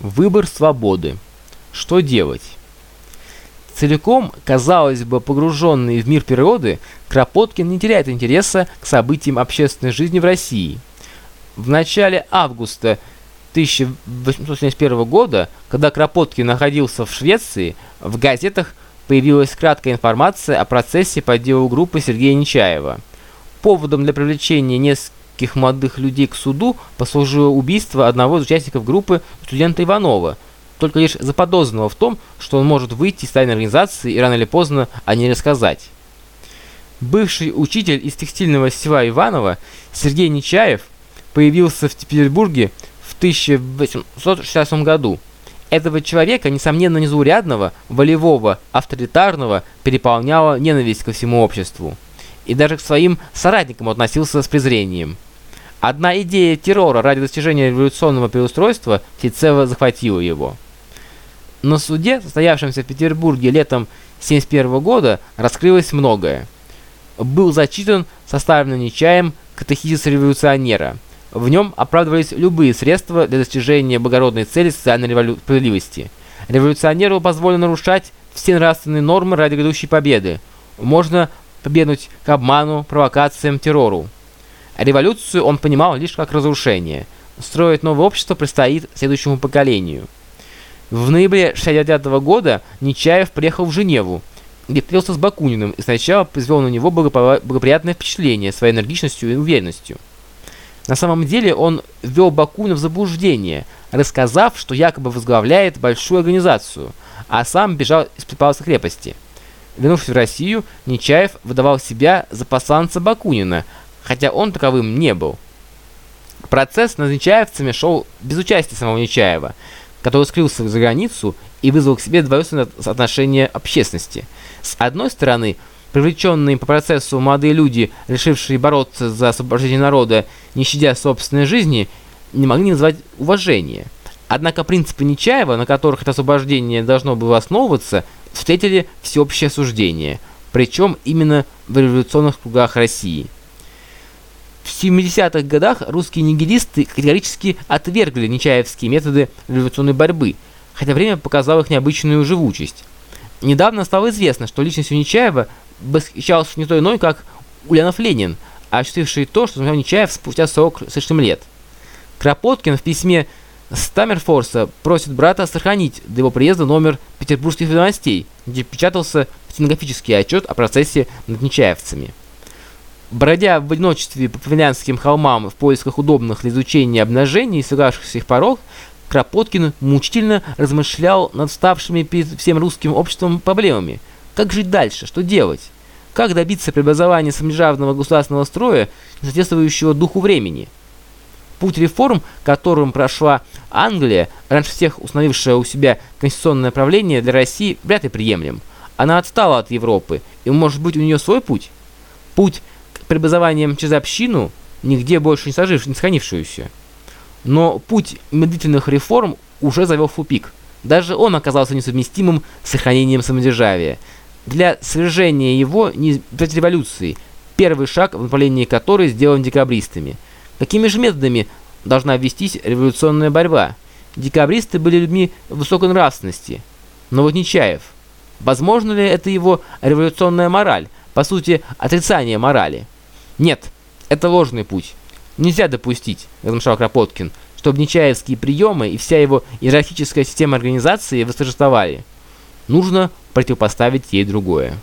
Выбор свободы. Что делать? Целиком, казалось бы, погруженный в мир природы, Кропоткин не теряет интереса к событиям общественной жизни в России. В начале августа 1871 года, когда Кропоткин находился в Швеции, в газетах появилась краткая информация о процессе по делу группы Сергея Нечаева. Поводом для привлечения нескольких молодых людей к суду послужило убийство одного из участников группы студента Иванова – только лишь заподозренного в том, что он может выйти из тайной организации и рано или поздно о ней рассказать. Бывший учитель из текстильного села Иванова Сергей Нечаев появился в Петербурге в 1868 году. Этого человека, несомненно незаурядного, волевого, авторитарного, переполняла ненависть ко всему обществу. И даже к своим соратникам относился с презрением. Одна идея террора ради достижения революционного переустройства всецело захватила его. На суде, состоявшемся в Петербурге летом 1971 года, раскрылось многое. Был зачитан составленный Нечаем катехизис революционера. В нем оправдывались любые средства для достижения благородной цели социальной справедливости. Революционеру позволено нарушать все нравственные нормы ради грядущей победы. Можно победнуть к обману, провокациям, террору. Революцию он понимал лишь как разрушение. Строить новое общество предстоит следующему поколению. В ноябре 1969 года Нечаев приехал в Женеву, где встретился с Бакуниным и сначала произвел на него благоприятное впечатление своей энергичностью и уверенностью. На самом деле он ввел Бакунина в заблуждение, рассказав, что якобы возглавляет большую организацию, а сам бежал из Петропавловской крепости. Вернувшись в Россию, Нечаев выдавал себя за посланца Бакунина, хотя он таковым не был. Процесс над Нечаевцами шел без участия самого Нечаева – который скрылся за границу и вызвал к себе двойственное отношение общественности. С одной стороны, привлеченные по процессу молодые люди, решившие бороться за освобождение народа, не щадя собственной жизни, не могли назвать уважения. Однако принципы Нечаева, на которых это освобождение должно было основываться, встретили всеобщее осуждение, причем именно в революционных кругах России. В 70-х годах русские нигилисты категорически отвергли нечаевские методы революционной борьбы, хотя время показало их необычную живучесть. Недавно стало известно, что личностью Нечаева восхищался не то иной, как Ульянов Ленин, осуществивший то, что смотрел Нечаев спустя 40 с лишним лет. Кропоткин в письме Стаммерфорса просит брата сохранить до его приезда номер петербургских ведомостей, где печатался стенографический отчет о процессе над нечаевцами. Бродя в одиночестве по Финляндским холмам в поисках удобных для изучения обнажений и сыгравшихся их порог, Кропоткин мучительно размышлял над ставшими перед всем русским обществом проблемами. Как жить дальше? Что делать? Как добиться преобразования самодержавного государственного строя, соответствующего духу времени? Путь реформ, которым прошла Англия, раньше всех установившая у себя конституционное правление для России, вряд ли приемлем. Она отстала от Европы, и может быть у нее свой путь? Путь преобразованием через общину, нигде больше не, сожив, не сохранившуюся. Но путь медлительных реформ уже завел в тупик. Даже он оказался несовместимым с сохранением самодержавия. Для свержения его не избежать революции, первый шаг в направлении которой сделан декабристами. Какими же методами должна вестись революционная борьба? Декабристы были людьми высокой нравственности. Но вот Нечаев. Возможно ли это его революционная мораль? По сути, отрицание морали. Нет, это ложный путь. Нельзя допустить, размышлял Кропоткин, чтобы нечаевские приемы и вся его иерархическая система организации восторжествовали. Нужно противопоставить ей другое.